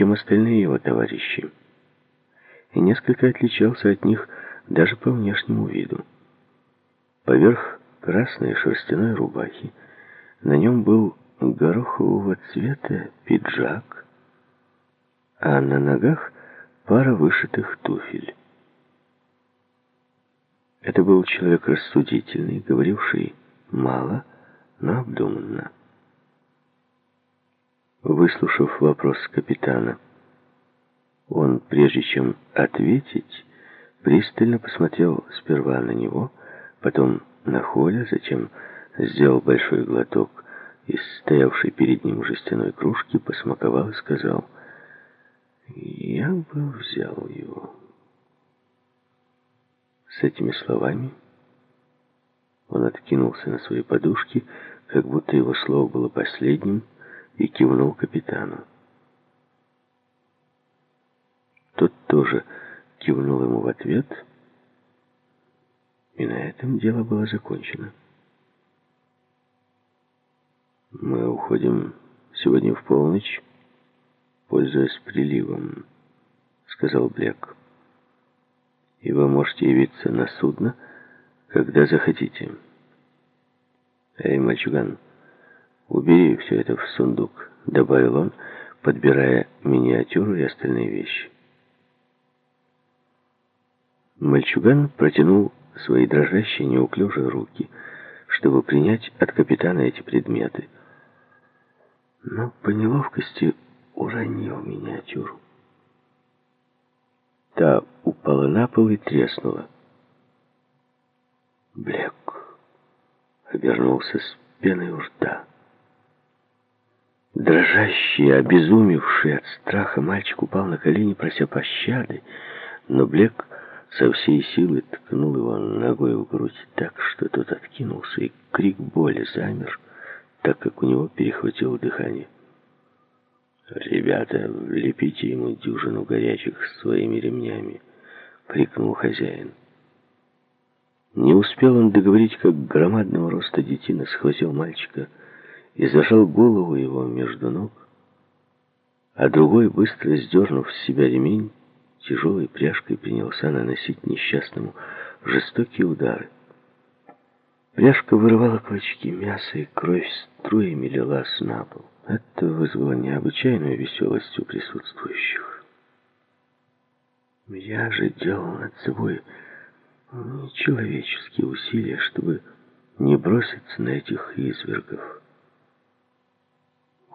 чем остальные его товарищи, и несколько отличался от них даже по внешнему виду. Поверх красной шерстяной рубахи на нем был горохового цвета пиджак, а на ногах пара вышитых туфель. Это был человек рассудительный, говоривший мало, но обдуманно. Выслушав вопрос капитана, он, прежде чем ответить, пристально посмотрел сперва на него, потом на Холя, затем сделал большой глоток из стоявшей перед ним жестяной кружки, посмаковал и сказал, «Я бы взял его». С этими словами он откинулся на свои подушки, как будто его слово было последним, и кивнул капитану. Тот тоже кивнул ему в ответ, и на этом дело было закончено. «Мы уходим сегодня в полночь, пользуясь приливом», — сказал Блек. «И вы можете явиться на судно, когда захотите». «Эй, мальчуган!» «Убери все это в сундук», — добавил он, подбирая миниатюру и остальные вещи. Мальчуган протянул свои дрожащие неуклюжие руки, чтобы принять от капитана эти предметы. Но по неловкости уронил миниатюру. Та упала на пол и треснула. Блек обернулся с пеной у рта. Дрожащий, обезумевший от страха, мальчик упал на колени, прося пощады, но Блек со всей силы ткнул его ногой в грудь так, что тот откинулся, и крик боли замер, так как у него перехватило дыхание. «Ребята, лепите ему дюжину горячих своими ремнями!» — крикнул хозяин. Не успел он договорить, как громадного роста детина схватил мальчика — и зажал голову его между ног, а другой, быстро сдернув с себя ремень, тяжелой пряжкой принялся наносить несчастному жестокие удары. Пряжка вырывала клочки мяса, и кровь струями лилась на пол. Это вызвало необычайную веселость у присутствующих. Я же делал над собой нечеловеческие усилия, чтобы не броситься на этих извергов.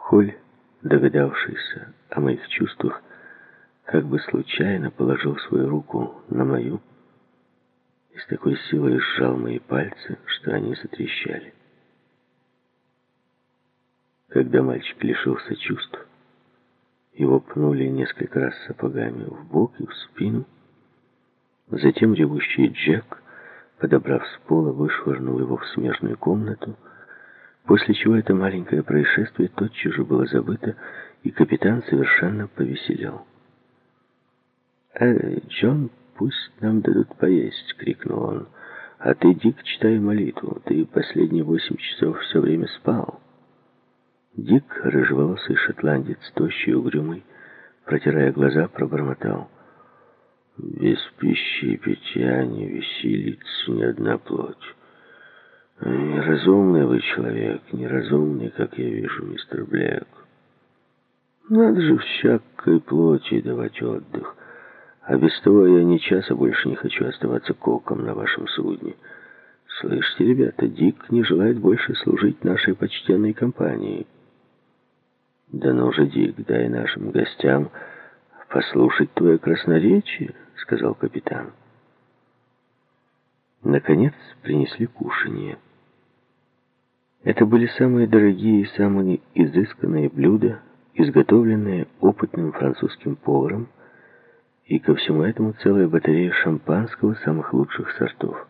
Холь, догадавшийся о моих чувствах, как бы случайно положил свою руку на мою и с такой силой сжал мои пальцы, что они затрещали. Когда мальчик лишился чувств, его пнули несколько раз сапогами в бок и в спину. Затем ревущий Джек, подобрав с пола, вышвырнул его в смежную комнату, После чего это маленькое происшествие тотчас же было забыто, и капитан совершенно повеселел. «Эй, Джон, пусть нам дадут поесть!» — крикнул он. «А ты, Дик, читай молитву. Ты последние восемь часов все время спал». Дик, рыжеволосый шотландец, тощий и угрюмый, протирая глаза, пробормотал. «Без пищи и питья не веселится ни одна плоть». Неразумный вы человек, неразумный, как я вижу, мистер Блек. Надо же всякой плоти давать отдых. А без того я ни часа больше не хочу оставаться коком на вашем судне. Слышите, ребята, Дик не желает больше служить нашей почтенной компании. Да ну же, Дик, дай нашим гостям послушать твое красноречие, сказал капитан. Наконец принесли кушанье. Это были самые дорогие и самые изысканные блюда, изготовленные опытным французским поваром, и ко всему этому целая батарея шампанского самых лучших сортов.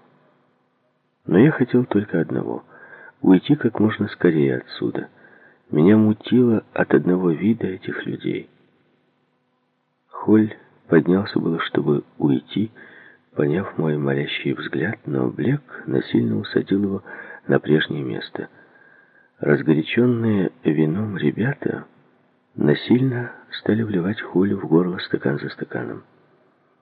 Но я хотел только одного — уйти как можно скорее отсюда. Меня мутило от одного вида этих людей. Холь поднялся было, чтобы уйти, поняв мой молящий взгляд, но Блек насильно усадил его на прежнее место — Разгоряченные вином ребята насильно стали вливать Хулю в горло стакан за стаканом.